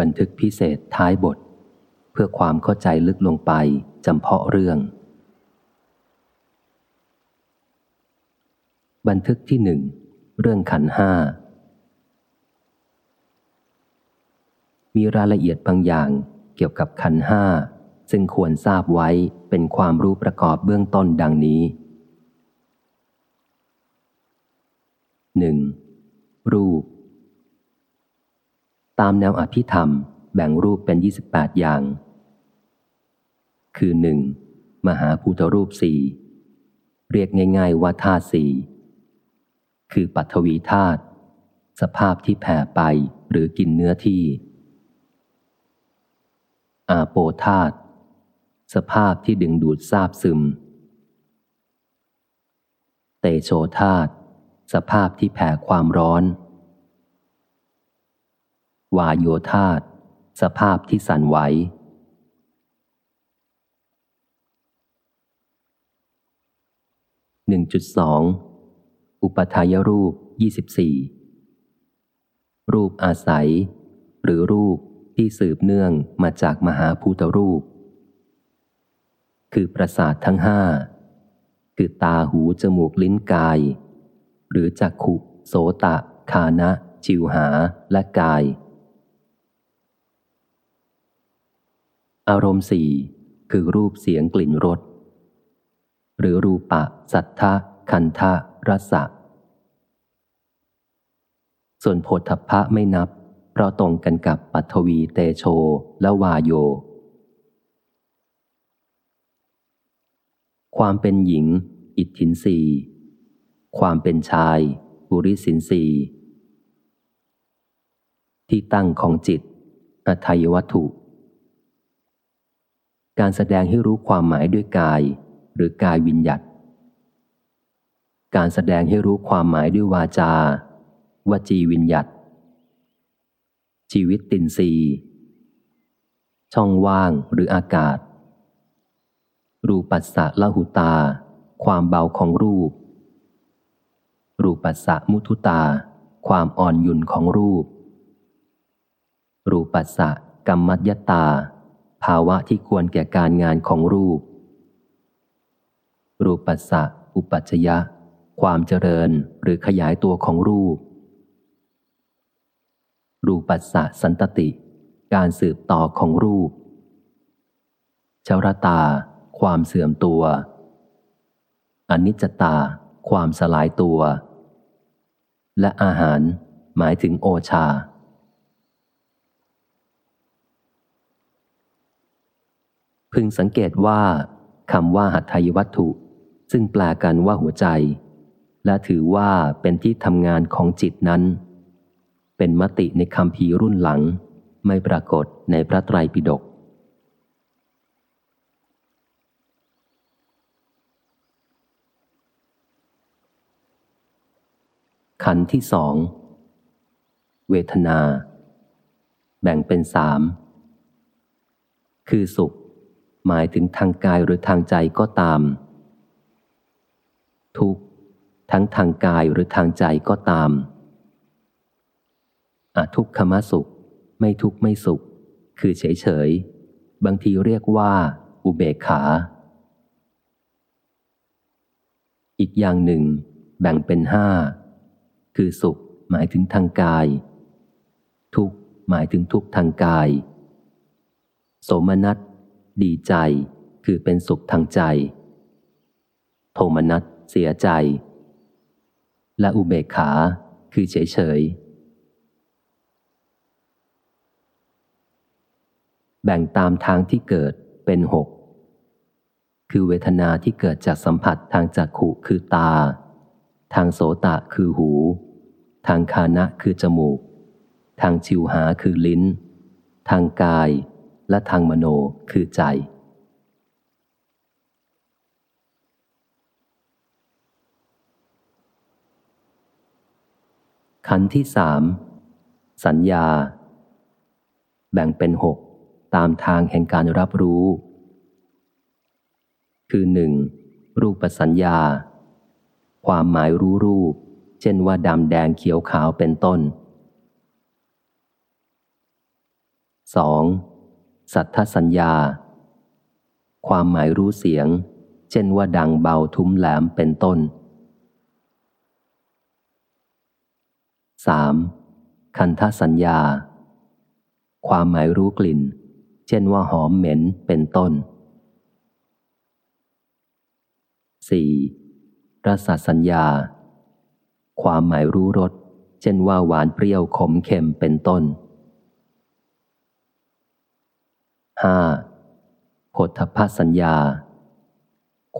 บันทึกพิเศษท้ายบท เพื่อความเข้าใจลึกลงไปจำเพาะเรื่อง บันทึกที่หนึ่งเรื่องขันห้า มีรายละเอียดบางอย่างเกี่ยวกับขันห้า ซึ่งควรทราบไว้เป็นความรู้ประกอบเบื้องต้นดังนี้หนึ่งรูป ตามแนวอภิธรรม แบ่งรูปเป็น 28 อย่าง คือหนึ่งมหาภูตรูปสี่เรียกง่ายๆว่าธาตุสี่คือปัทวีธาตุสภาพที่แผ่ไปหรือกินเนื้อที่ อาโปธาตุสภาพที่ดึงดูดซาบซึม เตโชธาตุสภาพที่แผ่ความร้อน วาโยธาตสภาพที่สั่นไหว 1.2 อุปทายรูป 24 รูปอาศัย หรือรูปที่สืบเนื่องมาจากมหาภูตรูป คือประสาททั้งห้า คือตาหูจมูกลิ้นกาย หรือจักขุโสตะคานะ จิวหาและกาย อารมณ์สี่คือรูปเสียงกลิ่นรสหรือรูปะ สัทธะคันทะรสะส่วนโพธพะไม่นับ เพราะตรงกันกับปัทวีเตโชและวาโย ความเป็นหญิง อิทธินรีความเป็นชาย บุริสินสีที่ตั้งของจิตอัยวัตถุ การแสดงให้รู้ความหมายด้วยกาย หรือกายวิญญัตการแสดงให้รู้ความหมายด้วยวาจา วจีวิญญัตชีวิตตินรีช่องว่างหรืออากาศ รูปัสสะละหุตา ความเบาของรูป รูปัสสะมุทุตา ความอ่อนยุนของรูป รูปัสสะกรรมัญตา ภาวะที่ควรแก่การงานของรูป รูปปัสสะอุปัชยะ ความเจริญหรือขยายตัวของรูป รูปัสสะสันตติ การสืบต่อของรูปชรตา ความเสื่อมตัว อนิจจตา ความสลายตัว และอาหารหมายถึงโอชา พึงสังเกตว่าคำว่าหัตถยวัตถุ ซึ่งแปลกันว่าหัวใจ และถือว่าเป็นที่ทำงานของจิตนั้น เป็นมติในคำพีรุ่นหลัง ไม่ปรากฏในพระไตรปิฎกขันที่สองเวทนา แบ่งเป็นสามคือสุข หมายถึงทางกายหรือทางใจก็ตาม ทุกทั้งทางกายหรือทางใจก็ตามอทุกขมสุข ไม่ทุกไม่สุข คือเฉยเฉยบางทีเรียกว่า อุเบกขา อีกอย่างหนึ่ง แบ่งเป็นห้า คือสุข หมายถึงทางกาย ทุกหมายถึงทุกทางกาย โสมนัส ดีใจ คือเป็นสุขทางใจ โทมนัสเสียใจ และอุเบกขา คือเฉยเฉยแบ่งตามทางที่เกิดเป็นหก คือเวทนาที่เกิดจากสัมผัสทางจักขุคือตา ทางโสตะคือหู ทางคานะคือจมูก ทางชิวหาคือลิ้น ทางกาย และทางมโนคือใจ ขันที่สามสัญญา แบ่งเป็นหกตามทางแห่งการรับรู้ คือหนึ่งรูปสัญญา ความหมายรู้รูป เช่นว่าดำแดงเขียวขาวเป็นต้น 2. สัทธสัญญา ความหมายรู้เสียง เช่นว่าดังเบาทุ้มแหลมเป็นต้น 3. คันธสัญญา ความหมายรู้กลิ่น เช่นว่าหอมเหม็นเป็นต้น 4. รสสัญญา ความหมายรู้รส เช่นว่าหวานเปรี้ยวขมเค็มเป็นต้น 5. ผลทพสัญญา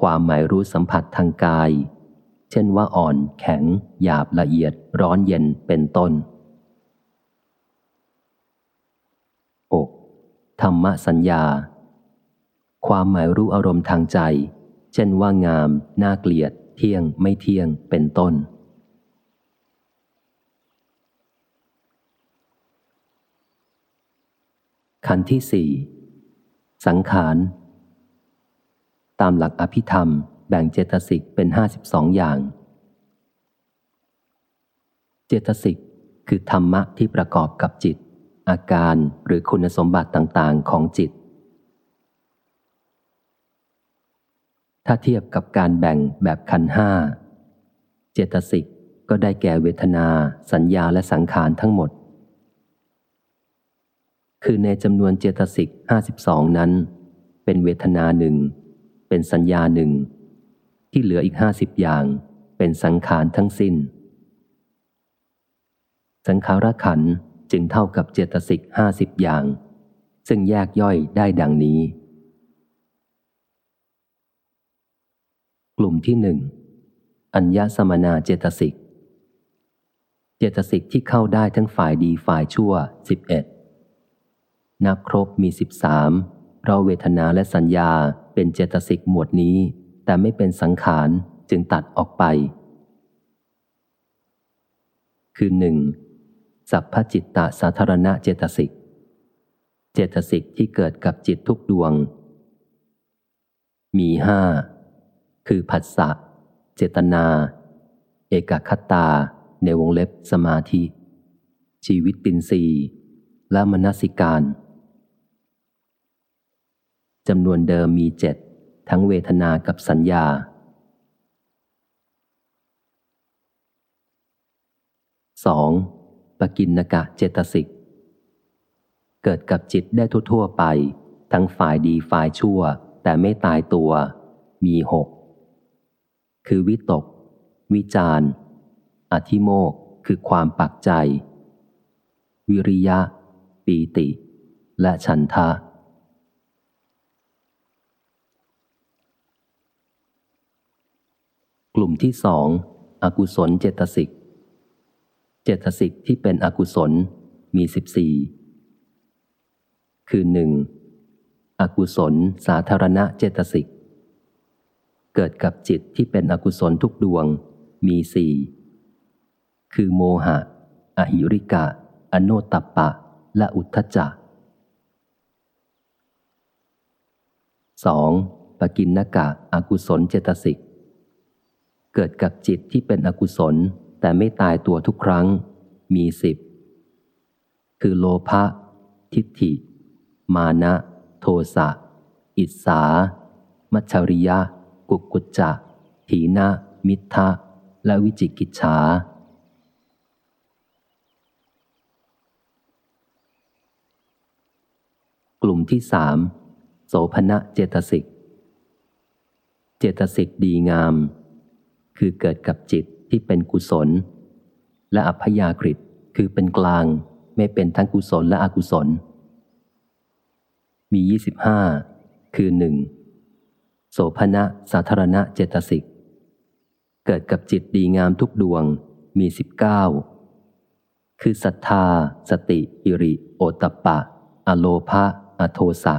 ความหมายรู้สัมผัสทางกาย เช่นว่าอ่อนแข็ง หยาบละเอียด ร้อนเย็นเป็นต้น 6. ธรรมสัญญา ความหมายรู้อารมณ์ทางใจ เช่นว่างาม น่าเกลียด เที่ยงไม่เที่ยงเป็นต้นขันธ์ที่สี่ สังขาร ตามหลักอภิธรรม แบ่งเจตสิกเป็นห้าสิบสองอย่าง เจตสิกคือธรรมะที่ประกอบกับจิต อาการหรือคุณสมบัติต่างๆของจิต ถ้าเทียบกับการแบ่งแบบขันห้า เจตสิกก็ได้แก่เวทนา สัญญาและสังขารทั้งหมด คือในจำนวนเจตสิกห้าสิบสองนั้น เป็นเวทนาหนึ่ง เป็นสัญญาหนึ่ง ที่เหลืออีกห้าสิบอย่าง เป็นสังขารทั้งสิน้น สังขารขันจึงเท่ากับเจตสิกห้าสิบอย่าง ซึ่งแยกย่อยได้ดังนี้ กลุ่มที่หนึ่งอัญญสมนาเจตสิก เจตสิกที่เข้าได้ทั้งฝ่ายดีฝ่ายชั่วสิบเอ็ด นับครบมีสิบสามเพราะเวทนาและสัญญาเป็นเจตสิกหมวดนี้ แต่ไม่เป็นสังขารจึงตัดออกไป คือหนึ่งสัพพจิตตสาธารณะเจตสิก เจตสิกที่เกิดกับจิตทุกดวง มีห้าคือผัสสะเจตนา เอกคตา ในวงเล็บสมาธิ ชีวิตตินรีและมนสิการ จำนวนเดิมมีเจ็ดทั้งเวทนากับสัญญา 2. ปกินนกะเจตสิก เกิดกับจิตได้ทั่วๆไป ทั้งฝ่ายดีฝ่ายชั่ว แต่ไม่ตายตัว มีหกคือวิตก วิจารอธิโมกคือความปักใจ วิริยะ ปีติ และฉันทะก ลุ่มที่สองอกุศลเจตสิก เจตสิกที่เป็นอกุศลมีสิบสี่คือหนึ่งอกุศลสาธารณะเจตสิก เกิดกับจิตที่เป็นอกุศลทุกดวงมีสี่คือโมหะ อหิริกะ อโนตตปะ และอุทธจักสองปกินนกะอกุศลเจตสิก เกิดกับจิตที่เป็นอกุศล แต่ไม่ตายตัวทุกครั้ง มีสิบคือโลภะทิฏฐิ มานะ โทสะอิสา มัชริยะ กุกุจจะถีนะ มิทะและวิจิกิจฉากลุ่มที่สามโสภณะเจตสิก เจตสิกดีงาม คือเกิดกับจิตที่เป็นกุศล และอัพยากฤิคือเป็นกลาง ไม่เป็นทั้งกุศลและอกุศล มี 25 คือหนึ่งโสภณะสาธารณะเจตสิก เกิดกับจิตดีงามทุกดวงมี 19 คือศรัทธา สติ อิริ โอตปะ อโลภะอโทสะ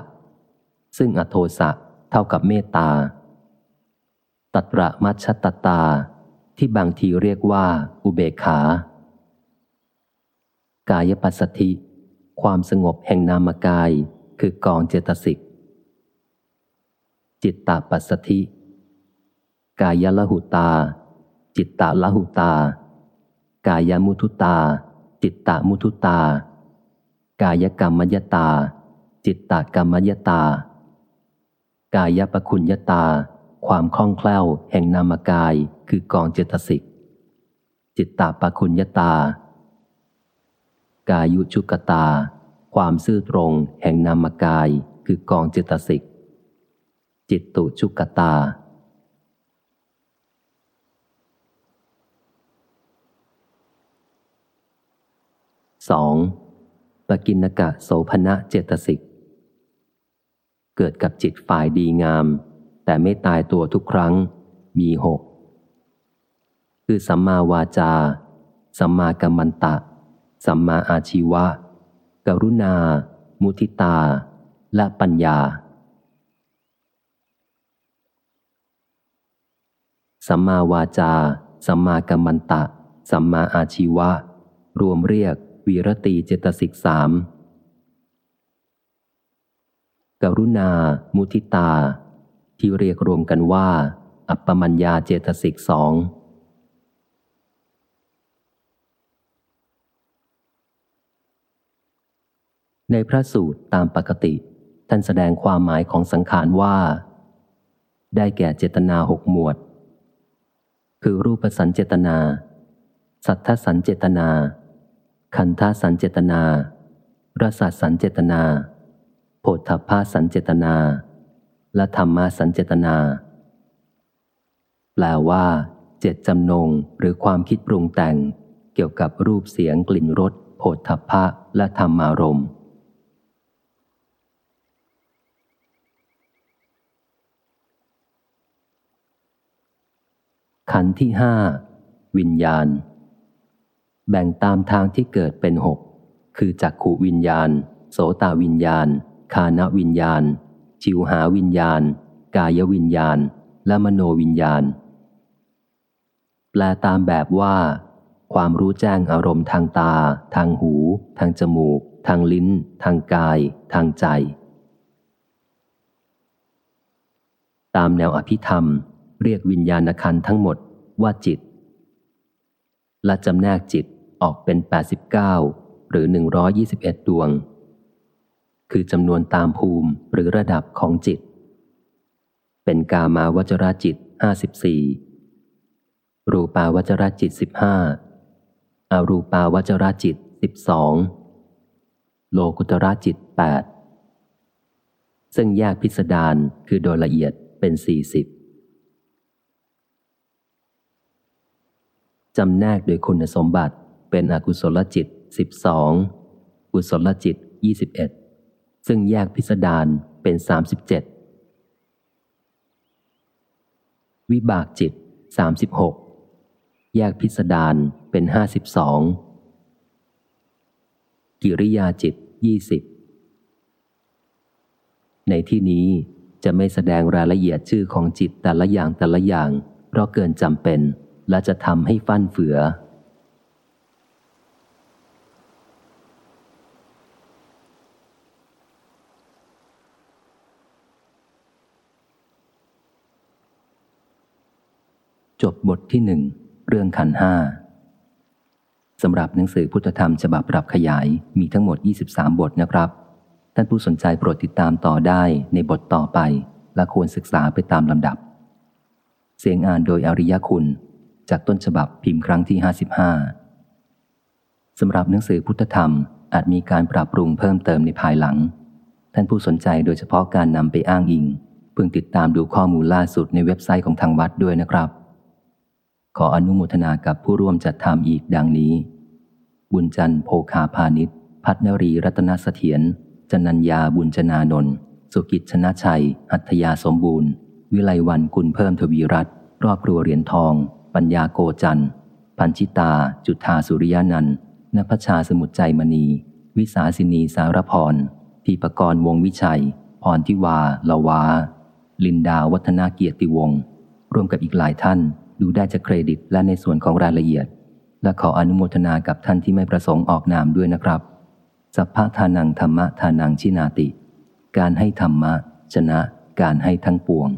ซึ่งอโทสะเท่ากับเมตตา ตัตระมัชตตา ที่บางทีเรียกว่า อุเบกขา กายปัสสธิ ความสงบแห่งนามกาย คือกองเจตสิก จิตตาปัสสธิ กายละหุตา จิตตาละหุตา กายมุทุตา จิตตามุทุตา กายกรรมยตา จิตตกรรมยตา กายปคุญยตา ความคล่องแคล่วแห่งนามกายคือกองเจตสิก จิตตาปคุญยตา กายุชุกตา ความซื่อตรงแห่งนามกายคือกองเจตสิก จิตตุชุกตาสองปกินกะโสภณะเจตสิก เกิดกับจิตฝ่ายดีงาม แต่ไม่ตายตัวทุกครั้ง มีหกคือสัมมาวาจา สัมมากัมมันตะ สัมมาอาชีวะ กรุณา มุทิตา และปัญญา สัมมาวาจา สัมมากัมมันตะ สัมมาอาชีวะ รวมเรียกวีรตีเจตสิกสามกรุณา มุทิตา ที่เรียกรวมกันว่า อัปปมัญญาเจตสิกสองในพระสูตรตามปกติ ท่านแสดงความหมายของสังขารว่า ได้แก่เจตนาหกหมวด คือรูปสันเจตนา สัทธสันเจตนา คันธาสันเจตนารสสันเจตนาโพธพาสันเจตนา และธรรมาสันเจตนา แปลว่า เจตจำนงหรือความคิดปรุงแต่ง เกี่ยวกับรูปเสียงกลิ่นรสโผฏฐัพพะและธรรมารมขันธ์ที่ห้าวิญญาณ แบ่งตามทางที่เกิดเป็นหกคือจักขูวิญญาณ โสตวิญญาณ คานวิญญาณ ชิวหาวิญญาณ กายวิญญาณ และมโนวิญญาณ แปลตามแบบว่า ความรู้แจ้งอารมณ์ทางตา ทางหู ทางจมูก ทางลิ้น ทางกาย ทางใจ ตามแนวอภิธรรม เรียกวิญญาณคันทั้งหมดว่าจิต และจำแนกจิตออกเป็น 89 หรือ 121 ดวง คือจำนวนตามภูมิหรือระดับของจิต เป็นกามาวจราจิต 54 รูปาวจราจิต 15 อารูปาวจราจิต 12 โลกุตระจิต 8 ซึ่งแยกพิสดารคือโดยละเอียดเป็น 40 จำแนกโดยคุณสมบัติเป็นอกุศลจิต 12 กุศลจิต 21 ซึ่งแยกพิสดารเป็น 37 วิบากจิต 36 แยกพิสดารเป็น 52 กิริยาจิต 20 ในที่นี้จะไม่แสดงรายละเอียดชื่อของจิตแต่ละอย่างแต่ละอย่าง เพราะเกินจำเป็นและจะทำให้ฟั่นเฟือ จบบทที่หนึ่งเรื่องขันห้าสำหรับหนังสือพุทธธรรมฉบับปรับขยายมีทั้งหมด 23 บทนะครับ ท่านผู้สนใจโปรดติดตามต่อได้ในบทต่อไป และควรศึกษาไปตามลำดับ เสียงอ่านโดยอริยคุณ จากต้นฉบับพิมพ์ครั้งที่ 55 สำหรับหนังสือพุทธธรรมอาจมีการปรับปรุงเพิ่มเติมในภายหลัง ท่านผู้สนใจโดยเฉพาะการนำไปอ้างอิง พึงติดตามดูข้อมูลล่าสุดในเว็บไซต์ของทางวัดด้วยนะครับ ขออนุโมทนากับผู้ร่วมจัดทำอีกดังนี้ บุญจันโภคาพาณิชพัฒนรีรัตนเสถียรจนัญญาบุญจนานนท์สุกิจชนะชัย หัตยาสมบูรณ์ วิไลวันกุลเพิ่มทวีรัตรอบครัวเหรียญทอง ปัญญาโกจันพันชิตา จุธาสุริยานันท์นภชาสมุทรใจมณี วิสาสินีสารพรทีปกรณ์วงวิชัย พรทิวาละวา ลินดาวัฒนาเกียรติวงศ์ร่วมกับอีกหลายท่าน ดูได้จากเครดิตและในส่วนของรายละเอียด และขออนุโมทนากับท่านที่ไม่ประสงค์ออกนามด้วยนะครับสัพพะทานังธรรมะทานังชินาติ การให้ธรรมะ ชนะ การให้ทั้งปวง